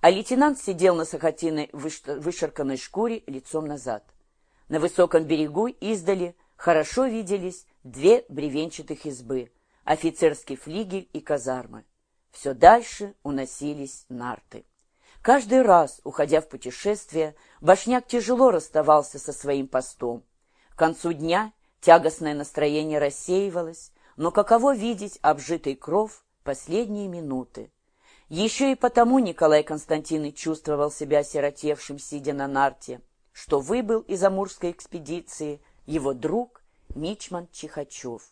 а лейтенант сидел на сахатиной вышарканной шкуре лицом назад. На высоком берегу издали хорошо виделись две бревенчатых избы, офицерский флигель и казармы. Все дальше уносились нарты. Каждый раз, уходя в путешествие, Башняк тяжело расставался со своим постом. К концу дня тягостное настроение рассеивалось, но каково видеть обжитый кров последние минуты. Еще и потому Николай Константинович чувствовал себя сиротевшим, сидя на нарте, что выбыл из Амурской экспедиции его друг Мичман Чихачев.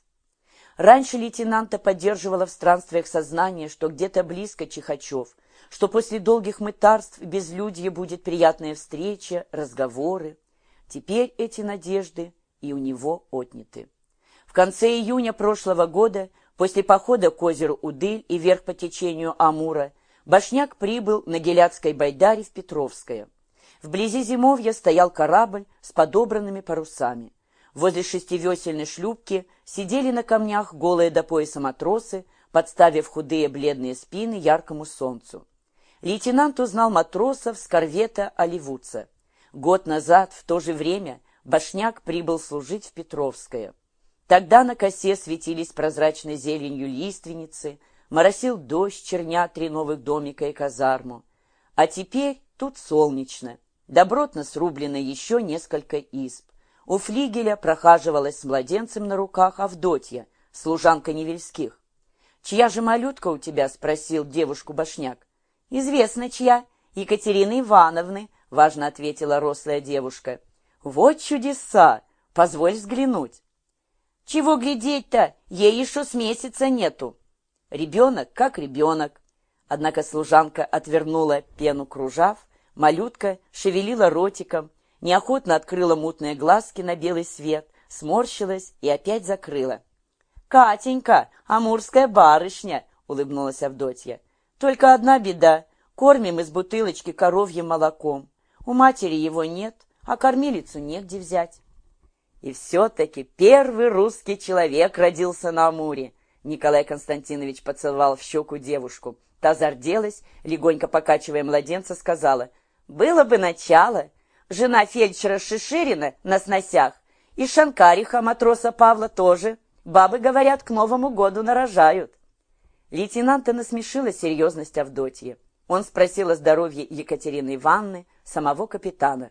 Раньше лейтенанта поддерживало в странствиях сознание, что где-то близко Чихачев, что после долгих мытарств и безлюдья будет приятная встреча, разговоры. Теперь эти надежды и у него отняты. В конце июня прошлого года, после похода к озеру Удыль и вверх по течению Амура, Башняк прибыл на Геляцкой Байдаре в Петровское. Вблизи зимовья стоял корабль с подобранными парусами. Возле шестивесельной шлюпки сидели на камнях голые до пояса матросы, подставив худые бледные спины яркому солнцу. Лейтенант узнал матросов с корвета «Оливудца». Год назад, в то же время, Башняк прибыл служить в Петровское. Тогда на косе светились прозрачной зеленью лиственницы, моросил дождь, черня три новых домика и казарму. А теперь тут солнечно, добротно срублено еще несколько изб. У флигеля прохаживалась с младенцем на руках Авдотья, служанка Невельских. «Чья же малютка у тебя?» — спросил девушку Башняк. «Известно, чья. Екатерины Ивановны», — важно ответила рослая девушка. «Вот чудеса! Позволь взглянуть!» «Чего глядеть-то? Ей еще с месяца нету!» Ребенок как ребенок. Однако служанка отвернула пену кружав, малютка шевелила ротиком, неохотно открыла мутные глазки на белый свет, сморщилась и опять закрыла. «Катенька, амурская барышня!» — улыбнулась Авдотья. «Только одна беда. Кормим из бутылочки коровьим молоком. У матери его нет, а кормилицу негде взять. И все-таки первый русский человек родился на Амуре. Николай Константинович поцеловал в щеку девушку. Та зарделась, легонько покачивая младенца, сказала, «Было бы начало. Жена фельдшера Шиширина на сносях, и Шанкариха, матроса Павла, тоже. Бабы, говорят, к Новому году нарожают». Лейтенанта насмешила серьезность Авдотьи. Он спросил о здоровье Екатерины Ивановны, самого капитана.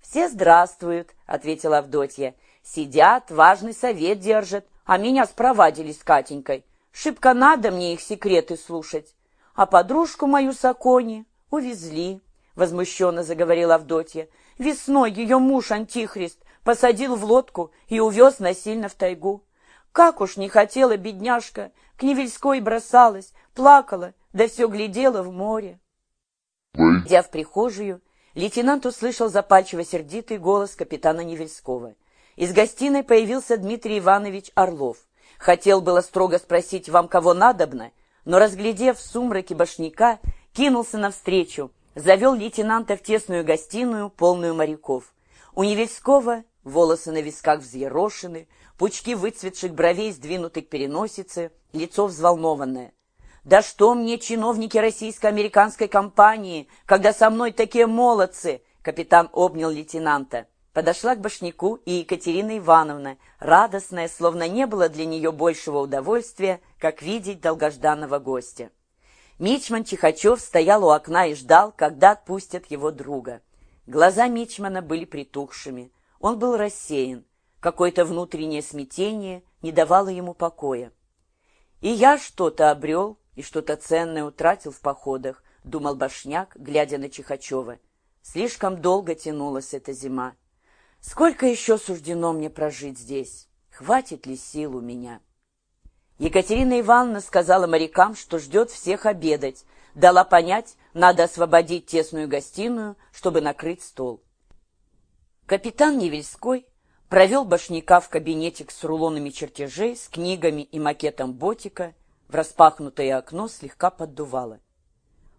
«Все здравствуют», — ответила Авдотья. «Сидят, важный совет держат, а меня спровадили с Катенькой. Шибко надо мне их секреты слушать. А подружку мою Сакони увезли», — возмущенно заговорила Авдотья. «Весной ее муж Антихрист посадил в лодку и увез насильно в тайгу. Как уж не хотела бедняжка, к Невельской бросалась, плакала, да все глядела в море». Идя в прихожую, лейтенант услышал запальчиво-сердитый голос капитана Невельского. Из гостиной появился Дмитрий Иванович Орлов. Хотел было строго спросить, вам кого надобно, но, разглядев в сумраке башняка, кинулся навстречу, завел лейтенанта в тесную гостиную, полную моряков. У Невельского волосы на висках взъерошены, пучки выцветших бровей сдвинуты к переносице, лицо взволнованное. Да что мне, чиновники российско-американской компании, когда со мной такие молодцы? Капитан обнял лейтенанта. Подошла к башняку и Екатерина Ивановна, радостная, словно не было для нее большего удовольствия, как видеть долгожданного гостя. Мичман Чихачев стоял у окна и ждал, когда отпустят его друга. Глаза Мичмана были притухшими. Он был рассеян. Какое-то внутреннее смятение не давало ему покоя. И я что-то обрел, и что-то ценное утратил в походах, думал Башняк, глядя на Чихачева. Слишком долго тянулась эта зима. Сколько еще суждено мне прожить здесь? Хватит ли сил у меня? Екатерина Ивановна сказала морякам, что ждет всех обедать. Дала понять, надо освободить тесную гостиную, чтобы накрыть стол. Капитан Невельской провел башняка в кабинетик с рулонами чертежей, с книгами и макетом ботика в распахнутое окно слегка поддувало.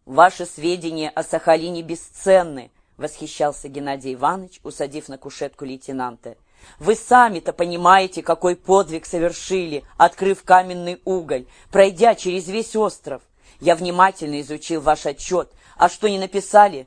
«Ваши сведения о Сахалине бесценны», — восхищался Геннадий Иванович, усадив на кушетку лейтенанта. «Вы сами-то понимаете, какой подвиг совершили, открыв каменный уголь, пройдя через весь остров. Я внимательно изучил ваш отчет, а что не написали,